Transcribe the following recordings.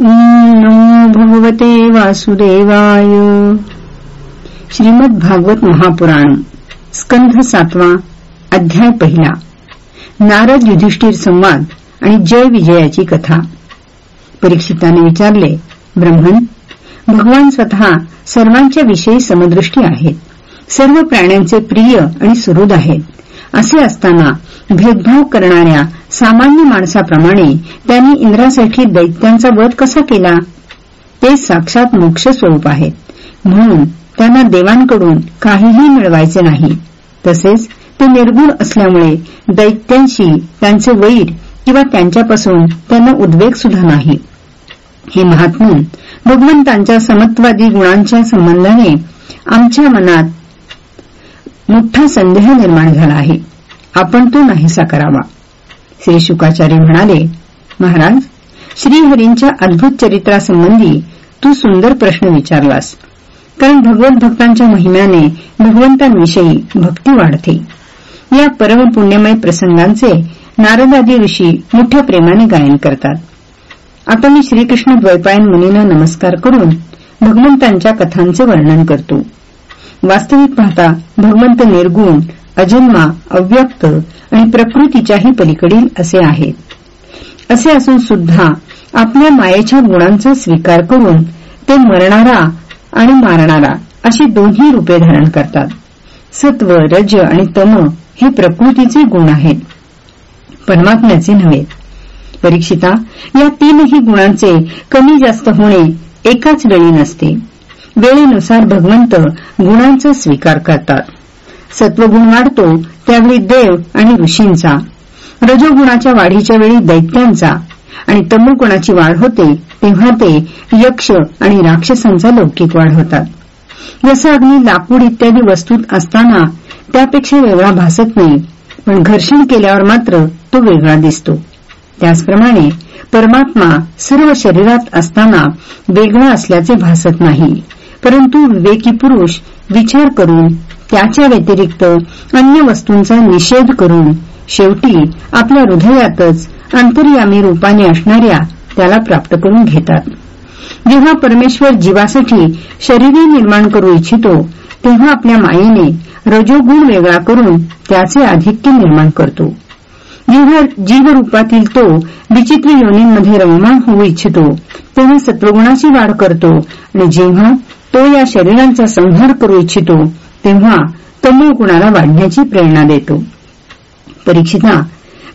नमो भगवते वासुदेवाय. श्रीमद भागवत महापुराण स्कंध सातवा अध्याय पहिला. नारद युधिष्ठिर संवाद आणि जय विजयाची कथा. परीक्षिताने विचारले ब्रह्मन भगवान स्वतः सर्वांच्या विषयी समदृष्टी आहेत. सर्व प्राण्यांचे प्रिय आणि सुहृद आहेत. असे असताना भेदभाव करणाऱ्या सामान्य माणसाप्रमाणे त्यांनी इंद्रासाठी दैत्यांचा वध कसा केला? ते साक्षात मोक्ष स्वरूप आहेत. म्हणून त्यांना देवांकडून काहीही मिळवायचे नाही. तसेच ते निर्गुण असल्यामुळे दैत्यांशी त्यांचे वैर किंवा त्यांच्यापासून त्यांना उद्वेग सुद्धा नाही. हे महात्मन भगवंतांच्या समत्वादी गुणांच्या संबंधाने आमच्या मनात मोठा संदेह निर्माण झाला आहे. आपण तो नाहीसा करावा. श्री शुकाचार्य म्हणाले महाराज श्रीहरींच्या अद्भुत चरित्रासंबंधी तू सुंदर प्रश्न विचारलास. कारण भगवत भक्तांच्या महिम्याने भगवंतांविषयी भक्ती वाढते. या परम पुण्यमय प्रसंगांचे नारदादी ऋषी मोठ्या प्रेमाने गायन करतात. आता मी श्रीकृष्ण द्वैपायन मुनीनं नमस्कार करून भगवंतांच्या कथांचे वर्णन करतो. वास्तविक पाहता भगवंत निर्गुण अजन्मा अव्यक्त आणि प्रकृतीच्याही पलीकडील असे आहेत. असे असून सुद्धा आपल्या मायेच्या गुणांचा स्वीकार करून ते मरणारा आणि मारणारा अशी दोन्ही रूपे धारण करतात. सत्व रज आणि तम हे प्रकृतीचे गुण आहेत. परमात्म्याचे नव्हे. परीक्षिता या तीनही गुणांचे कमी जास्त होणे एकाच वेळी नसते. वेळेनुसार भगवंत गुणांचा स्वीकार करतात. सत्वगुण वाढतो त्यावेळी देव आणि ऋषींचा रजोगुणाच्या वाढीच्या वेळी दैत्यांचा आणि तमोगुणाची वाढ होते तेव्हा ते यक्ष आणि राक्षसांचा लौकिक वाढ होतात. जसं अग्नी लाकूड इत्यादी वस्तूत असताना त्यापेक्षा वेगळा भासत नाही पण घर्षण केल्यावर मात्र तो वेगळा दिसतो. त्याचप्रमाणे परमात्मा सर्व शरीरात असताना वेगळा असल्याचे भासत नाही. परंतु विवेकी पुरुष विचार करून त्याच्या व्यतिरिक्त अन्य वस्तूंचा निषेध करून शेवटी आपल्या हृदयातच अंतर्यामी रूपाने असणाऱ्या त्याला प्राप्त करून घेतात. जेव्हा परमेश्वर जीवासाठी शरीरे निर्माण करू इच्छितो तेव्हा आपल्या मायेने रजोगुण वेगळा करून त्याचे आधिक्य निर्माण करतो. जेव्हा जीवरूपातील तो विचित्र योनींमध्ये रममाण होऊ इच्छितो तेव्हा सत्वगुणाची वाढ करतो आणि जेव्हा तो या शरीरांचा संहार करू इच्छितो तेव्हा तमोगुणाला वाढण्याची प्रेरणा देतो. परीक्षिता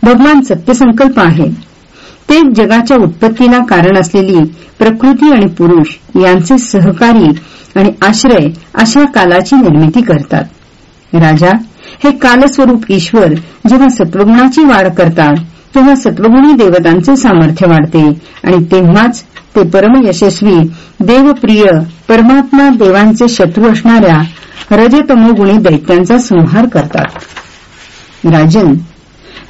भगवान सत्यसंकल्प आहे. तेच जगाच्या उत्पत्तीला कारण असलेली प्रकृती आणि पुरुष यांचे सहकारी आणि आश्रय अशा कालाची निर्मिती करतात. राजा हे कालस्वरूप ईश्वर जेव्हा सत्वगुणाची वाढ करतात तेव्हा सत्वगुणी देवतांचे सामर्थ्य वाढते आणि तेव्हाच ते परमयशस्वी देवप्रिय परमात्मा देवांचे शत्रू असणाऱ्या रजतमोगुणी दैत्यांचा संहार करतात. राजन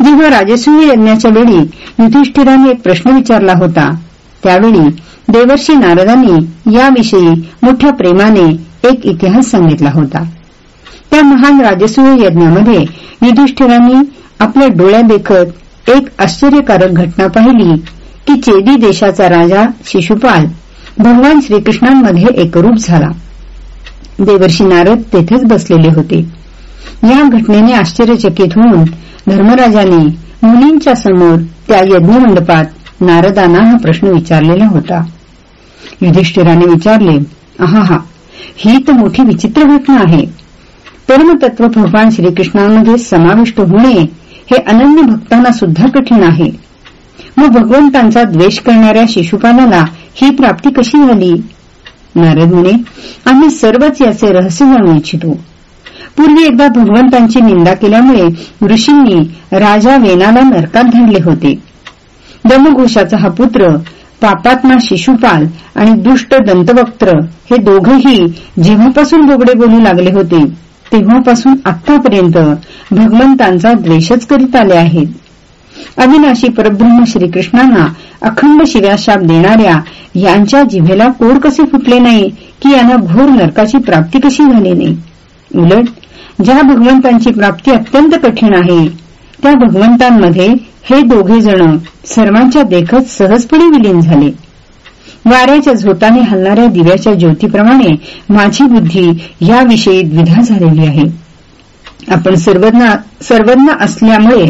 जेव्हा राजसूय यज्ञाच्या वेळी युधिष्ठिराने एक प्रश्न विचारला होता त्यावेळी देवर्षी नारदांनी याविषयी मोठ्या प्रेमाने एक इतिहास सांगितला होता. त्या महान राजसूय यज्ञामध्ये युधिष्ठिरांनी आपल्या डोळ्या देखत एक आश्चर्यकारक घटना पाहिली की चेदी देशाचा राजा शिशुपाल भगवान श्रीकृष्णांमध्ये एकरूप झाला. देवर्षी नारद तेथेच बसलेले होते. या घटनेने आश्चर्यचकित होऊन धर्मराजाने मुलींच्या समोर त्या यज्ञमंडपात नारदांना हा प्रश्न विचारलेला होता. युधिष्ठिराने विचारले आहा ही तर मोठी विचित्र घटना आहे. परमतत्व भगवान श्रीकृष्णांमध्ये समाविष्ट होणे हे अनन्य भक्तांना सुद्धा कठीण आहे. मग भगवंतांचा द्वेष करणाऱ्या शिशुपालाला ही प्राप्ती कशी झाली? नारद म्हणे आम्ही सर्वच याचे रहस्य जाणू इच्छितो. पूर्वी एकदा भगवंतांची निंदा केल्यामुळे ऋषींनी राजा वेनाला नरकात धाडले होते. दमघोषाचा हा पुत्र पापात्मा शिशुपाल आणि दुष्ट दंतवक्त्र हे दोघेही जेव्हापासून बोगडे बोलू लागले होते तेव्हापासून आतापर्यंत भगवंतांचा द्वेषच करीत आले आहेत. अविनाशी परब्रह्म श्रीकृष्णांना अखंड शिव्याशाप देणाऱ्या यांच्या जिभेला कोड कसे फुटले नाही की यांना घोर नरकाची प्राप्ती कशी झाली नाही? उलट ज्या भगवंतांची प्राप्ती अत्यंत कठीण आहे त्या भगवंतांमध्ये हे दोघे जण सर्वांच्या देखत सहजपणे विलीन झाले. वाऱ्याच्या झोताने हलणाऱ्या दिव्याच्या ज्योतीप्रमाणे माझी बुद्धी याविषयी द्विधा झालेली आहे. आपण सर्वज्ञ असल्यामुळे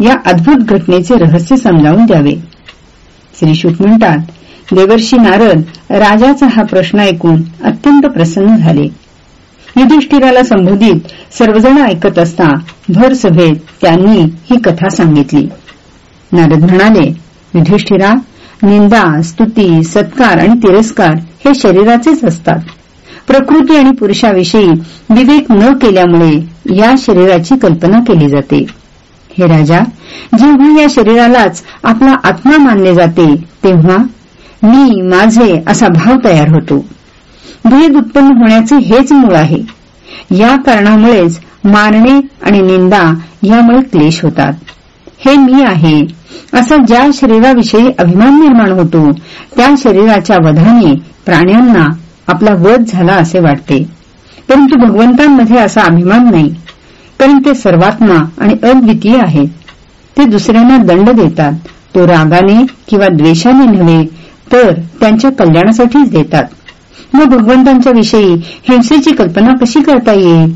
या अद्भुत घटनेचे रहस्य समजावून द्यावे. श्रीशुक म्हणतात देवर्षी नारद राजाचा हा प्रश्न ऐकून अत्यंत प्रसन्न झाले. युधिष्ठिराला संबोधित सर्वजण ऐकत असता भर सभेत त्यांनी ही कथा सांगितली. नारद म्हणाले युधिष्ठिरा निंदा स्तुती सत्कार आणि तिरस्कार हे शरीराचेच असतात. प्रकृती आणि पुरुषाविषयी विवेक न केल्यामुळे या शरीराची कल्पना केली जाते. हे राजा जेव्हा या शरीरालाच आपला आत्मा मानले जाते तेव्हा मी माझे असा भाव तयार होतो. भेद उत्पन्न होण्याचे हेच मूळ आहे. या कारणामुळेच मारणे आणि निंदा यामुळे क्लेश होतात. हे मी आहे असा ज्या शरीराविषयी अभिमान निर्माण होतो त्या शरीराच्या वधाने प्राण्यांना आपला वध झाला असे वाटते. परंतु भगवंतांमध्ये असा अभिमान नाही. कारण ते सर्वात्मा आणि अद्वितीय आहेत. ते दुसऱ्यांना दंड देतात. तो रागाने किंवा द्वेषाने नव्हे तर त्यांच्या कल्याणासाठीच देतात. मग भगवंतांच्या विषयी हिंसेची कल्पना कशी करता येईल?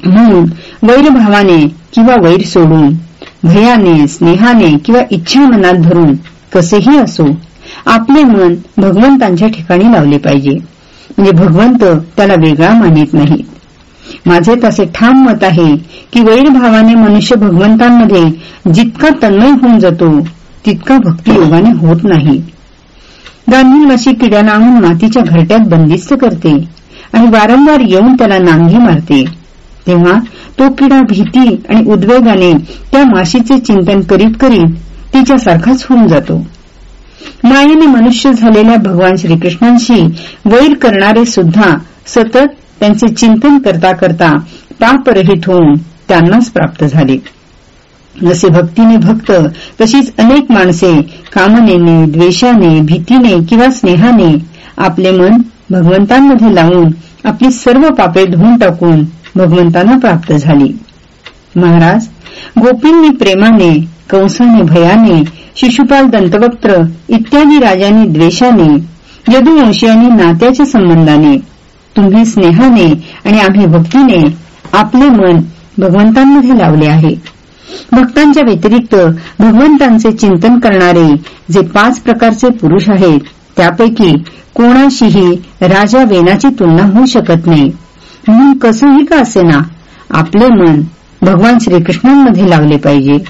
म्हणून वैरभावाने किंवा वैर सोडून भयाने स्नेहाने किंवा इच्छा मनात धरून कसेही असो आपले मन भगवंतांच्या ठिकाणी लावले पाहिजे. म्हणजे भगवंत त्याला वेगळा मानित नाही माझे तसे ठाम मत आहे की वैरभावाने मनुष्य भगवंतांमध्ये जितका तन्मय होऊन जातो तितका भक्तियोगाने होत नाही. गांधी माशी किड्याला आणून मातीच्या घरट्यात बंदिस्त करते आणि वारंवार येऊन त्याला नांगी मारते. तेव्हा तो किडा भीती आणि उद्वेगाने त्या माशीचे चिंतन करीत करीत तिच्यासारखाच होऊन जातो. मायेने मनुष्य झालेल्या भगवान श्रीकृष्णांशी वैर करणारे सुद्धा सतत त्यांचे चिंतन करता करता पापरहित होऊन त्यांनाच प्राप्त झाले. जसे भक्तीने भक्त तशीच अनेक माणसे कामनेने द्वेषाने भीतीने किंवा स्नेहाने आपले मन भगवंतांमध्ये लावून आपली सर्व पापे धुवून टाकून भगवंतांना प्राप्त झाली. महाराज गोपींनी प्रेमाने कंसाने भयाने शिशुपाल दंतवक्त्र इत्यादी राजांनी द्वेषाने यदुवंशीयांनी नात्याच्या संबंधाने तुम्ही स्नेहाने आणि आम्ही भक्तीने आपले मन भगवंतांमध्ये लावले आहे. भक्तांच्या व्यतिरिक्त भगवंतांचे चिंतन करणारे जे पाच प्रकारचे पुरुष आहेत त्यापैकी कोणाशीही राजा वेनाची तुलना होऊ शकत नाही. म्हणून कसंही का असेना आपले मन भगवान श्रीकृष्णांमध्ये लावले पाहिजे.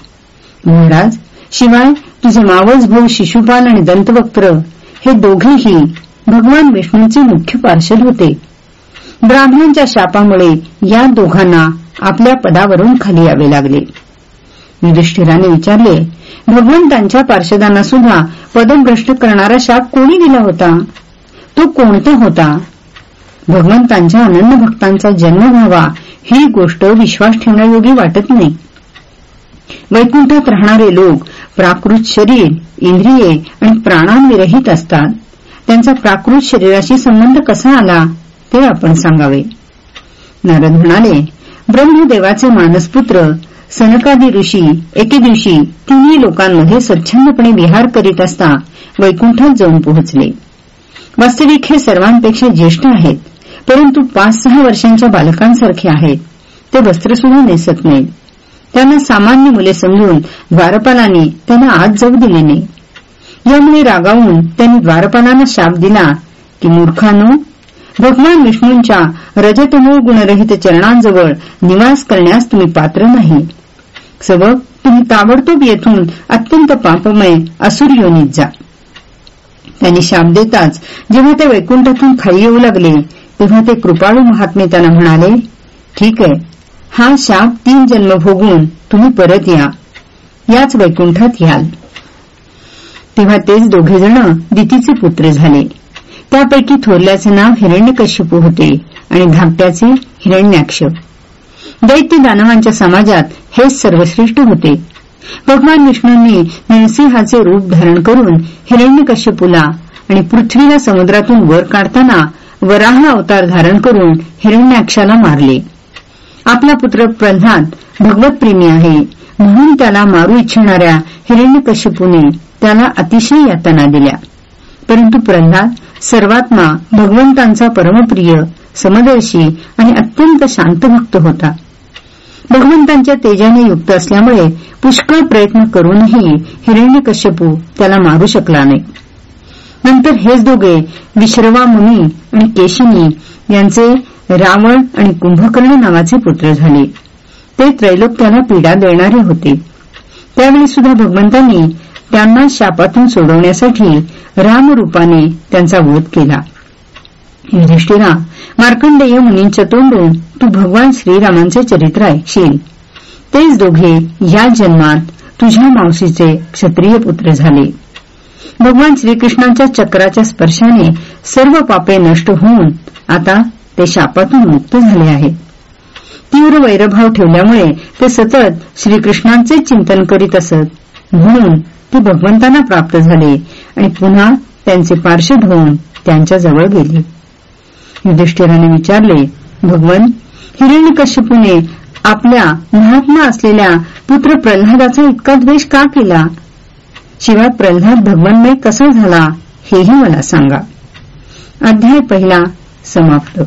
महाराज शिवाय तुझे मावस भाऊ शिशुपाल आणि दंतवक्त्र हे दोघेही भगवान विष्णूंचे मुख्य पार्षद होते. ब्राह्मणांच्या शापामुळे या दोघांना आपल्या पदावरून खाली यावे लागले. युधिष्ठिराने विचारले भगवंतांच्या पार्षदांना सुद्धा पदभ्रष्ट करणारा शाप कोणी दिला होता? तो कोणता होता? भगवंतांच्या अनन्य भक्तांचा जन्म व्हावा ही गोष्ट विश्वास ठेवण्यायोगी वाटत नाही. वैकुंठात राहणारे लोक प्राकृत शरीर इंद्रिये आणि प्राणांविरहित असतात. त्यांचा प्राकृत शरीराशी संबंध कसा आला? ते आपण सांगावे. नारद म्हणाले ब्रह्मदेवाचे मानसपुत्र सनकादी ऋषी एके दिवशी तिन्ही लोकांमध्ये स्वच्छंदपणे विहार करीत असता वैकुंठात जाऊन पोहोचले. वास्तविक हे सर्वांपेक्षा ज्येष्ठ आहेत परंतु पाच सहा वर्षांच्या बालकांसारखे आहेत. ते वस्त्रसुद्धा नेसत नाहीत. त्यांना सामान्य मुले समजून द्वारपालाने त्यांना आत जाऊ दिले नाही. यामुळे रागावून त्यांनी द्वारपालांना शाप दिला की मूर्खानो भगवान विष्णूंच्या रजतमूळ गुणरहित चरणांजवळ निवास करण्यास तुम्ही पात्र नाही. सबब तुम्ही ताबडतोब येथून अत्यंत पापमय असुर योनीत जा. त्यांनी शाप देताच जेव्हा ते वैकुंठातून खाली येऊ लागले तेव्हा ते कृपाळू महात्मे त्यांना म्हणाले ठीक आहे हा शाप तीन जन्म भोगून तुम्ही परत या. याच वैकुंठात याल. तेव्हा तेच दोघेजण दितीचे पुत्र झाले. त्यापैकी थोरल्याचे नाव हिरण्यकश्यपू होते आणि धाकट्याचे हिरण्याक्ष दैत्य दानवांच्या समाजात हेच सर्वश्रेष्ठ होते. भगवान विष्णूंनी नरसिंहाचे रूप धारण करून हिरण्यकश्यपूला आणि पृथ्वीला समुद्रातून वर काढताना वराह अवतार धारण करून हिरण्याक्षाला मारले. आपला पुत्र प्रल्हाद भगवतप्रेमी आहे म्हणून त्याला मारू इच्छिणाऱ्या हिरण्यकश्यपूने त्याला अतिशय यातना दिल्या. परंतु प्रल्हाद सर्वात्मा भगवंतांचा परमप्रिय समदर्शी आणि अत्यंत शांत भक्त होता. भगवंतांच्या तेजाने युक्त असल्यामुळे पुष्कळ प्रयत्न करूनही हिरण्यकश्यपू त्याला मारू शकला नाही. नंतर हेच दोघे विश्रवा मुनी आणि केशिनी यांचे रावण आणि कुंभकर्ण नावाचे पुत्र झाले. ते त्रैलोक्याला पीडा देणारे होते. त्यावेळी सुद्धा भगवंतांनी त्यांना शापातून सोडवण्यासाठी रामरूपाने त्यांचा वध केला. युधिष्ठिरा मार्कंडेय मुनींच्या तोंडून तू भगवान श्रीरामांचे चरित्र ऐकशील. तेच दोघे या जन्मात तुझ्या मावशीचे क्षत्रिय पुत्र झाले. भगवान श्रीकृष्णांच्या चक्राच्या स्पर्शाने सर्व पापे नष्ट होऊन आता ते शापातून मुक्त झाले आहेत. तीव्र वैरभाव ठेवल्यामुळे ते सतत श्रीकृष्णांचे चिंतन करीत असत. म्हणून ते भगवंतांना प्राप्त झाले आणि पुन्हा त्यांचे पार्श्वद होऊन त्यांच्याजवळ गेले. युधिष्ठिराने विचारले भगवन हिरण्यकश्यपूने आपल्या महात्मा असलेल्या पुत्र प्रल्हादाचा इतका द्वेष का केला? शिवाय प्रल्हाद भगवन्मय कसा झाला हेही मला सांगा. अध्याय पहिला समाप्त.